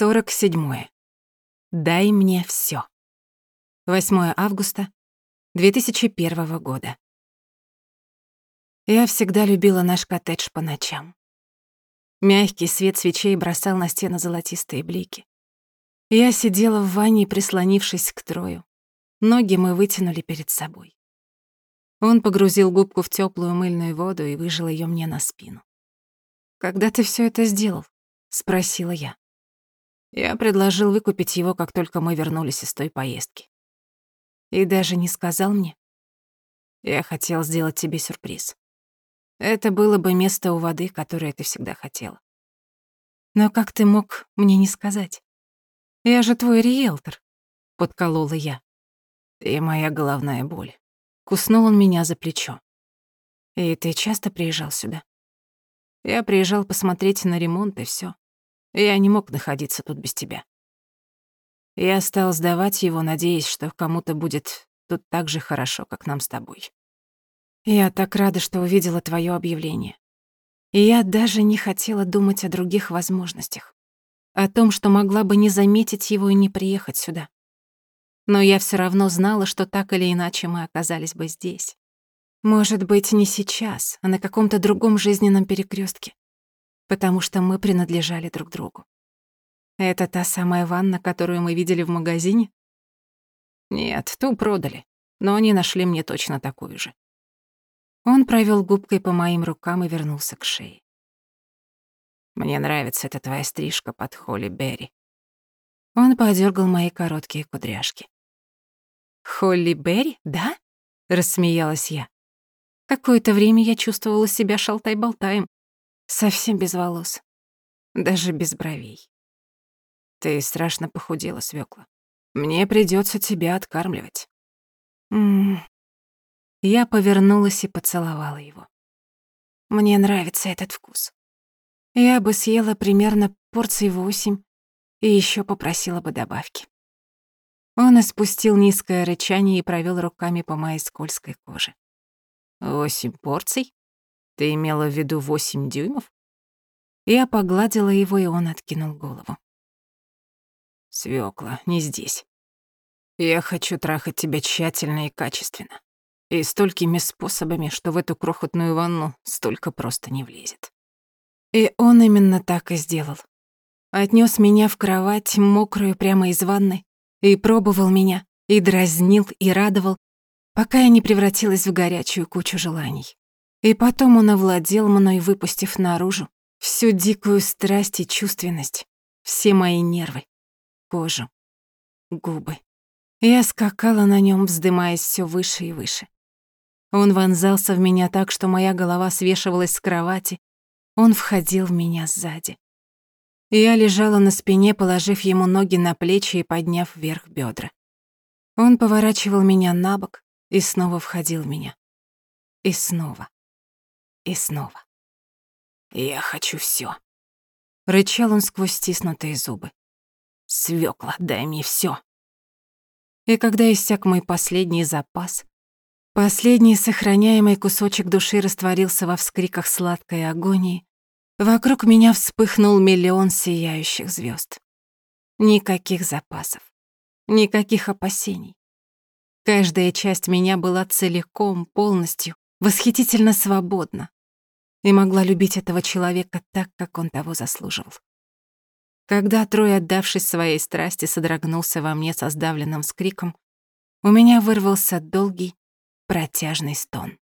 Сорок седьмое. Дай мне всё. 8 августа 2001 года. Я всегда любила наш коттедж по ночам. Мягкий свет свечей бросал на стены золотистые блики. Я сидела в ванне, прислонившись к Трою. Ноги мы вытянули перед собой. Он погрузил губку в теплую мыльную воду и выжил ее мне на спину. «Когда ты все это сделал?» — спросила я. Я предложил выкупить его, как только мы вернулись из той поездки. И даже не сказал мне. Я хотел сделать тебе сюрприз. Это было бы место у воды, которое ты всегда хотела. Но как ты мог мне не сказать? Я же твой риэлтор, подколола я. И моя головная боль. Куснул он меня за плечо. И ты часто приезжал сюда? Я приезжал посмотреть на ремонт и всё. Я не мог находиться тут без тебя. Я стал сдавать его, надеясь, что кому-то будет тут так же хорошо, как нам с тобой. Я так рада, что увидела твое объявление. Я даже не хотела думать о других возможностях. О том, что могла бы не заметить его и не приехать сюда. Но я все равно знала, что так или иначе мы оказались бы здесь. Может быть, не сейчас, а на каком-то другом жизненном перекрестке потому что мы принадлежали друг другу. Это та самая ванна, которую мы видели в магазине? Нет, ту продали, но они нашли мне точно такую же. Он провел губкой по моим рукам и вернулся к шее. Мне нравится эта твоя стрижка под Холли Берри. Он подергал мои короткие кудряшки. «Холли Берри, да?» — рассмеялась я. Какое-то время я чувствовала себя шалтай-болтаем, Совсем без волос. Даже без бровей. Ты страшно похудела, свёкла. Мне придётся тебя откармливать. М -м -м. Я повернулась и поцеловала его. Мне нравится этот вкус. Я бы съела примерно порций восемь и ещё попросила бы добавки. Он испустил низкое рычание и провёл руками по моей скользкой коже. «Восемь порций?» Ты имела в виду восемь дюймов? Я погладила его, и он откинул голову. Свёкла, не здесь. Я хочу трахать тебя тщательно и качественно. И столькими способами, что в эту крохотную ванну столько просто не влезет. И он именно так и сделал. Отнёс меня в кровать, мокрую прямо из ванны, и пробовал меня, и дразнил, и радовал, пока я не превратилась в горячую кучу желаний. И потом он овладел мной, выпустив наружу всю дикую страсть и чувственность, все мои нервы, кожу, губы. Я скакала на нем, вздымаясь все выше и выше. Он вонзался в меня так, что моя голова свешивалась с кровати, он входил в меня сзади. Я лежала на спине, положив ему ноги на плечи и подняв вверх бедра. Он поворачивал меня на бок и снова входил в меня. И снова. И снова. «Я хочу всё», — рычал он сквозь стиснутые зубы. «Свёкла, дай мне всё». И когда иссяк мой последний запас, последний сохраняемый кусочек души растворился во вскриках сладкой агонии, вокруг меня вспыхнул миллион сияющих звёзд. Никаких запасов, никаких опасений. Каждая часть меня была целиком, полностью, восхитительно свободна и могла любить этого человека так, как он того заслуживал. Когда Трой, отдавшись своей страсти, содрогнулся во мне со сдавленным скриком, у меня вырвался долгий, протяжный стон.